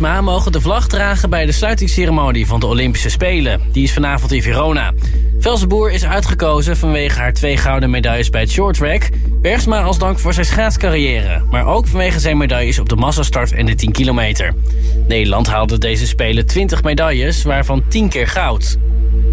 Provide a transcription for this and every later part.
Bergsma mogen de vlag dragen bij de sluitingsceremonie van de Olympische Spelen. Die is vanavond in Verona. Velzenboer is uitgekozen vanwege haar twee gouden medailles bij het shorttrack. Bergsma als dank voor zijn schaatscarrière. Maar ook vanwege zijn medailles op de massastart en de 10 kilometer. Nederland haalde deze Spelen 20 medailles, waarvan 10 keer goud.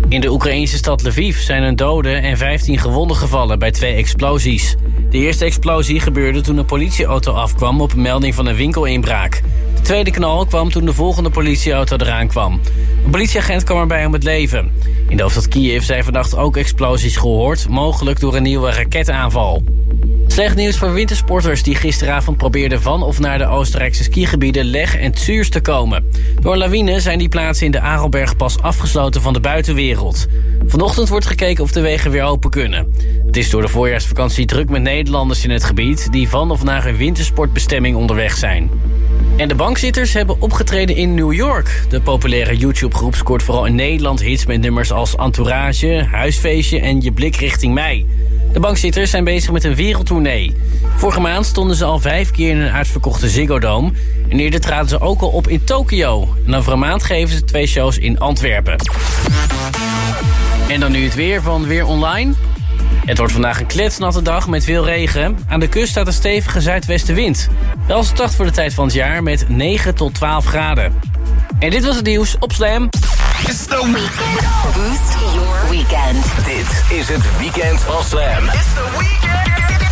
In de Oekraïnse stad Lviv zijn een dode en 15 gewonden gevallen bij twee explosies. De eerste explosie gebeurde toen een politieauto afkwam op melding van een winkelinbraak. De tweede knal kwam toen de volgende politieauto eraan kwam. Een politieagent kwam erbij om het leven. In de hoofdstad Kiev zijn vannacht ook explosies gehoord, mogelijk door een nieuwe raketaanval. Slecht nieuws voor wintersporters die gisteravond probeerden van of naar de Oostenrijkse skigebieden Leg en Zuurs te komen. Door lawine zijn die plaatsen in de Arelberg pas afgesloten van de buitenwereld. Vanochtend wordt gekeken of de wegen weer open kunnen. Het is door de voorjaarsvakantie druk met Nederlanders in het gebied... die van of naar hun wintersportbestemming onderweg zijn. En de bankzitters hebben opgetreden in New York. De populaire YouTube-groep scoort vooral in Nederland hits met nummers als Entourage, Huisfeestje en Je blik richting mij. De bankzitters zijn bezig met een wereldtournee. Vorige maand stonden ze al vijf keer in een uitverkochte Ziggo Dome. En eerder traden ze ook al op in Tokio. En over een maand geven ze twee shows in Antwerpen. En dan nu het weer van Weer Online. Het wordt vandaag een kletsnatte dag met veel regen. Aan de kust staat een stevige zuidwestenwind. Wel het voor de tijd van het jaar met 9 tot 12 graden. En dit was het nieuws op Slam. It's the weekend. Boost your weekend. Dit is het weekend van Slam. It's the weekend.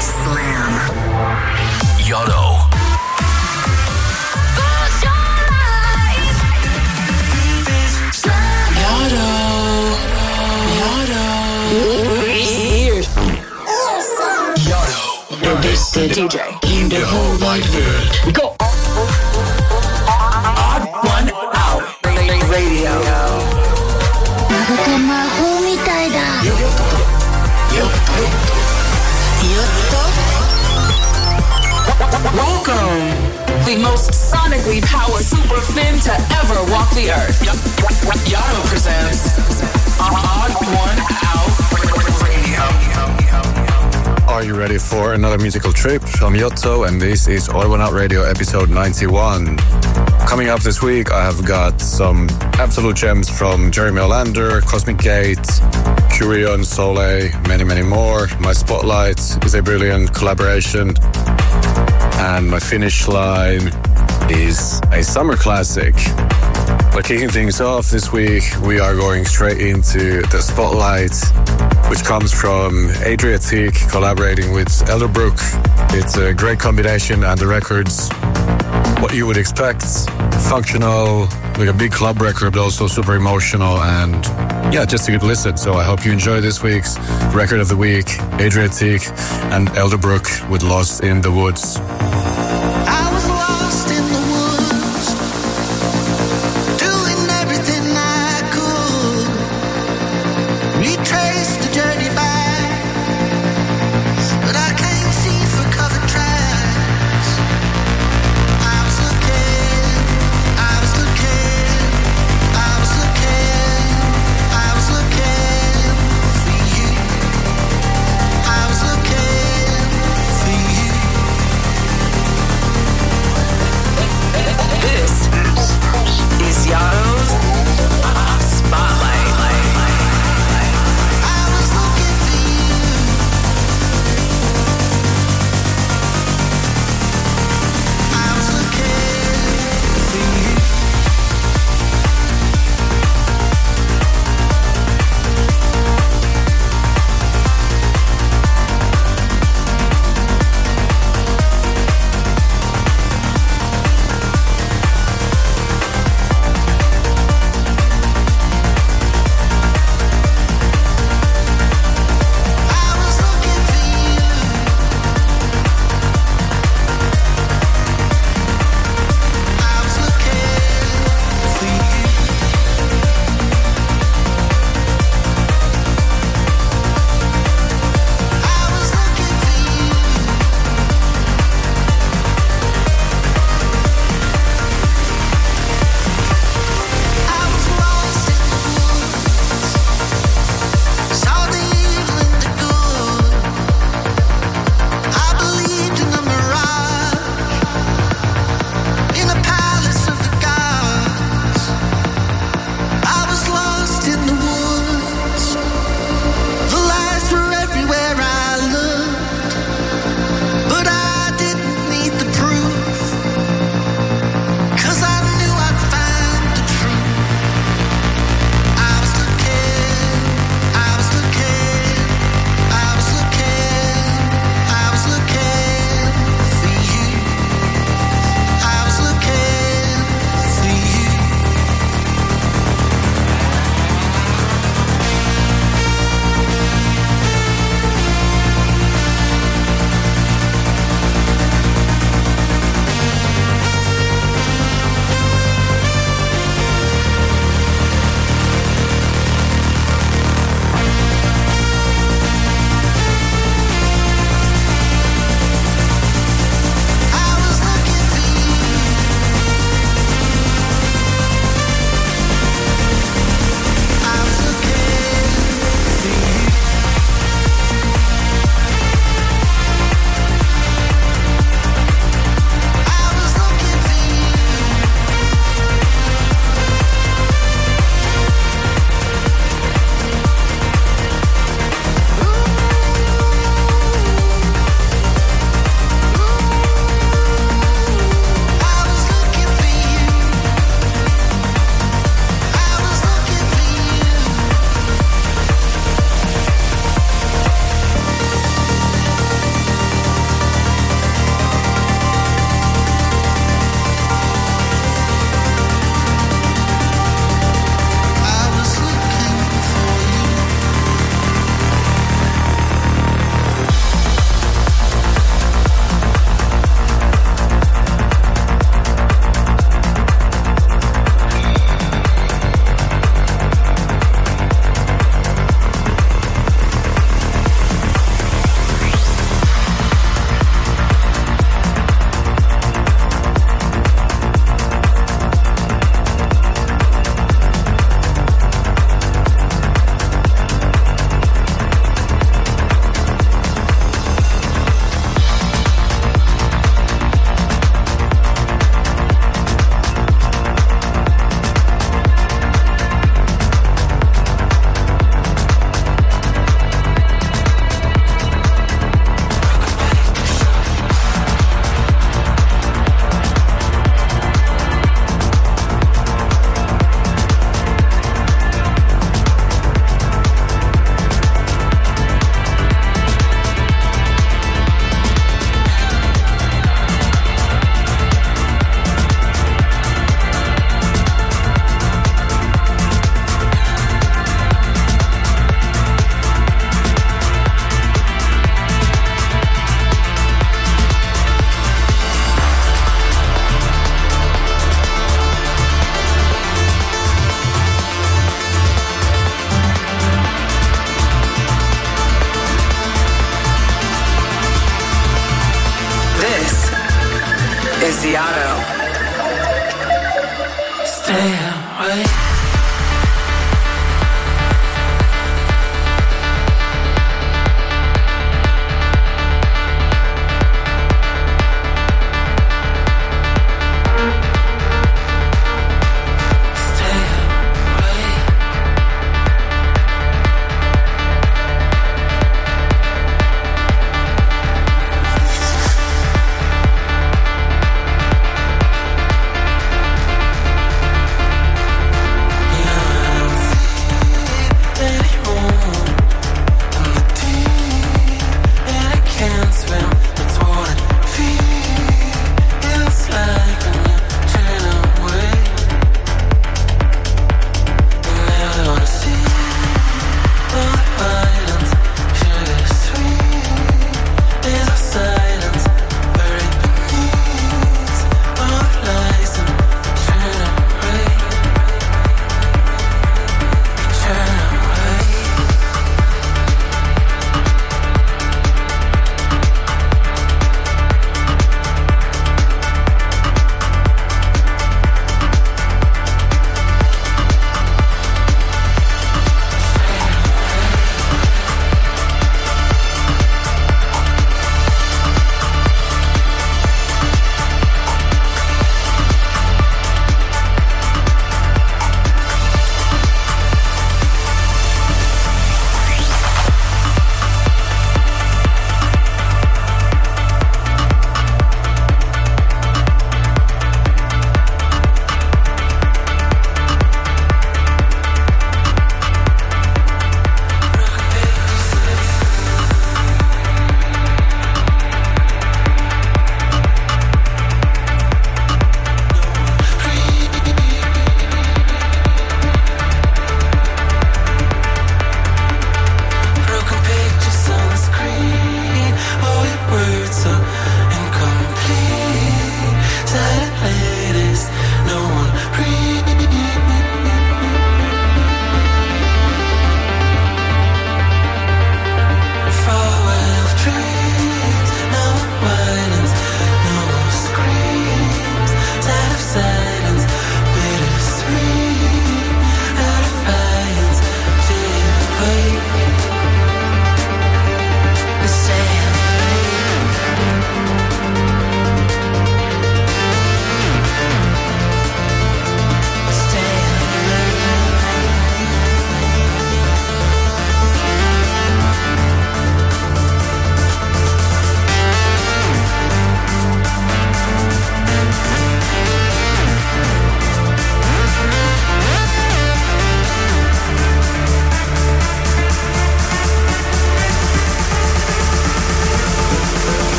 Slam. Yoddo. Trusted DJ in the whole wide world. We go. Odd one out. Radio. Welcome, the most sonically powered super fin to ever walk the earth. Yano presents Odd One Out Radio. Are you ready for another musical trip? I'm Yotto, and this is One Out Radio episode 91. Coming up this week, I have got some absolute gems from Jeremy Olander, Cosmic Gate, Curion, Soleil, many, many more. My spotlight is a brilliant collaboration. And my finish line is a summer classic. But kicking things off this week, we are going straight into the spotlight, which comes from Adriatique collaborating with Elderbrook. It's a great combination, and the record's what you would expect functional, like a big club record, but also super emotional and yeah, just a good listen. So I hope you enjoy this week's record of the week Adriatique and Elderbrook with Lost in the Woods.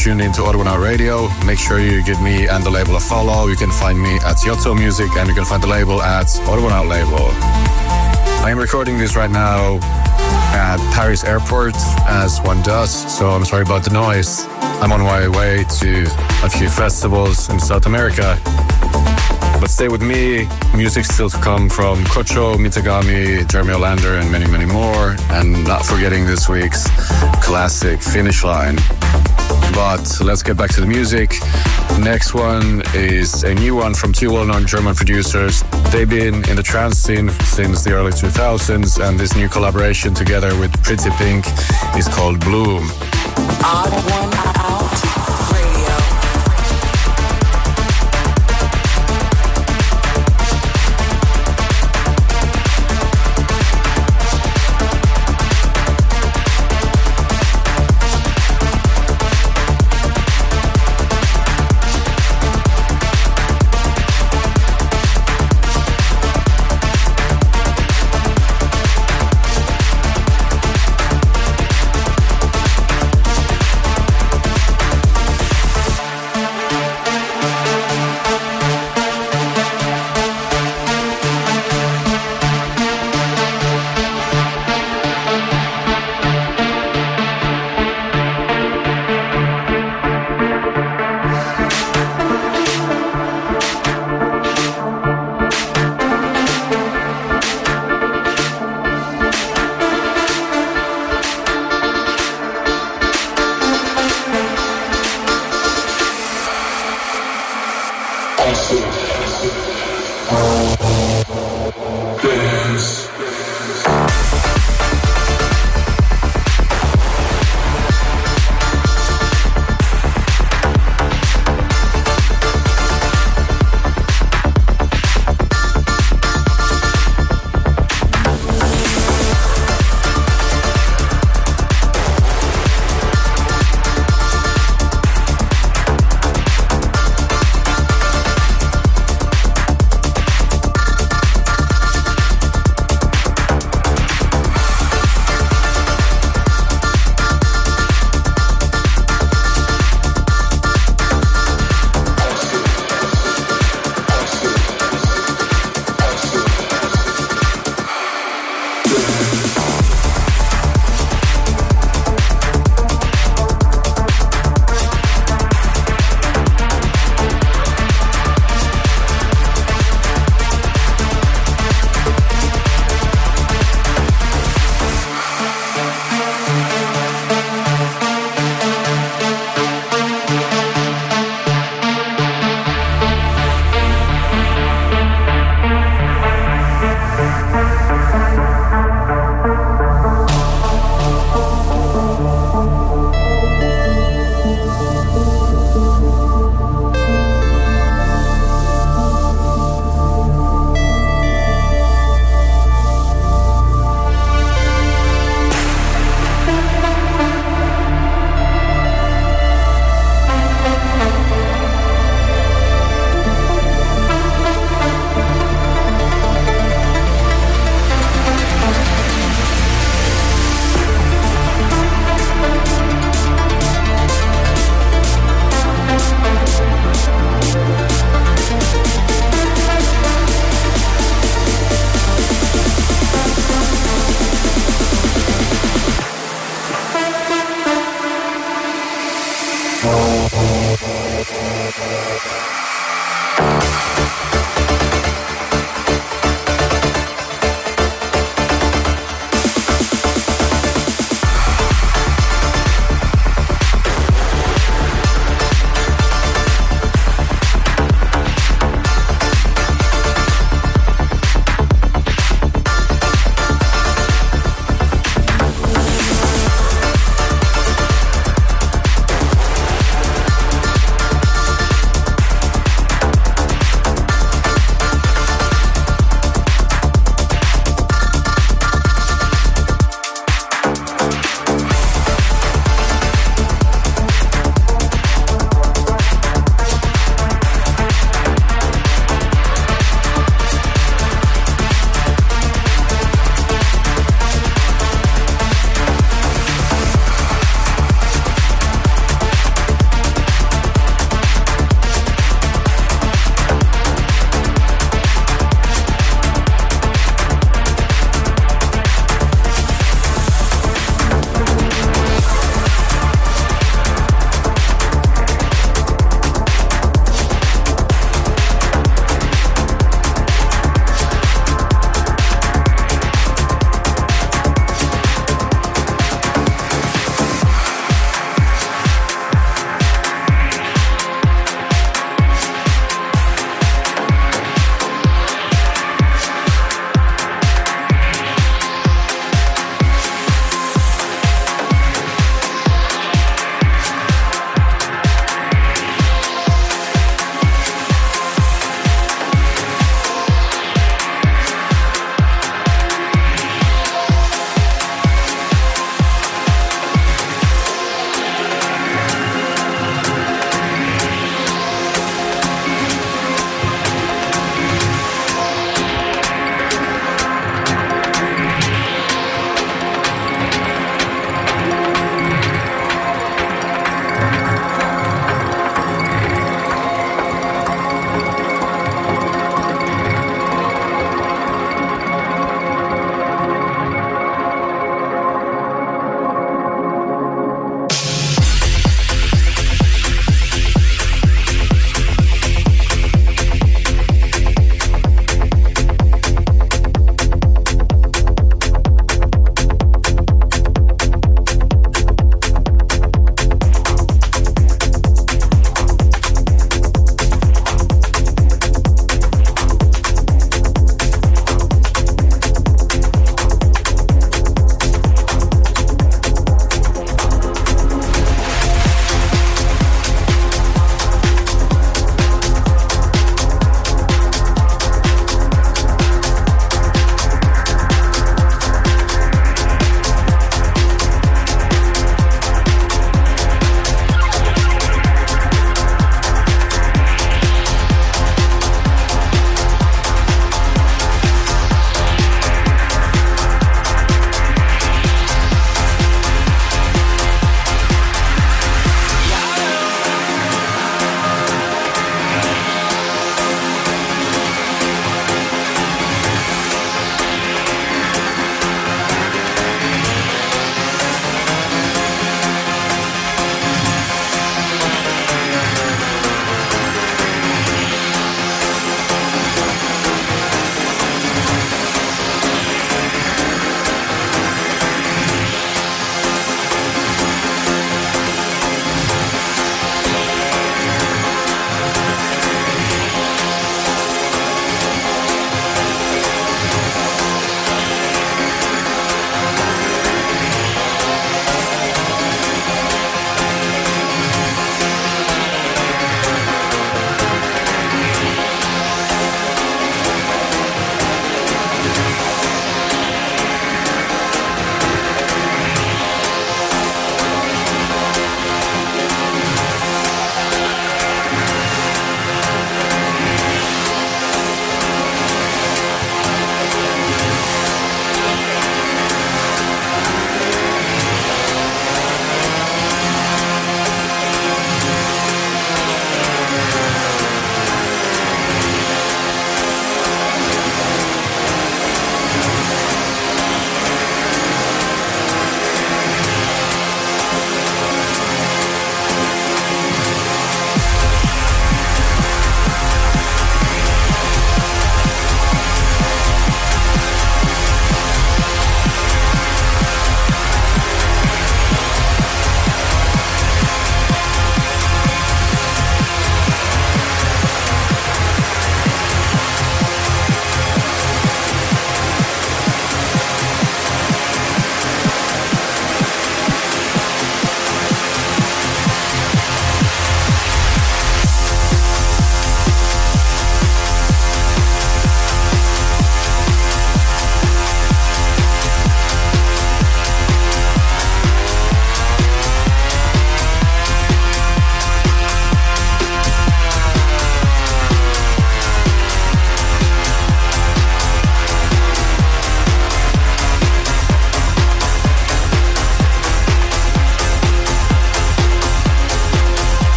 Tuned into Odd One Out Radio. Make sure you give me and the label a follow. You can find me at Yotto Music and you can find the label at Odd One Out Label. I am recording this right now at Paris Airport, as one does, so I'm sorry about the noise. I'm on my way to a few festivals in South America. But stay with me, music still to come from Kocho, Mita Gami, Jeremy Olander, and many, many more. And not forgetting this week's classic Finish Line. But let's get back to the music. Next one is a new one from two well-known German producers. They've been in the trance scene since the early 2000s, and this new collaboration together with Pretty Pink is called Bloom.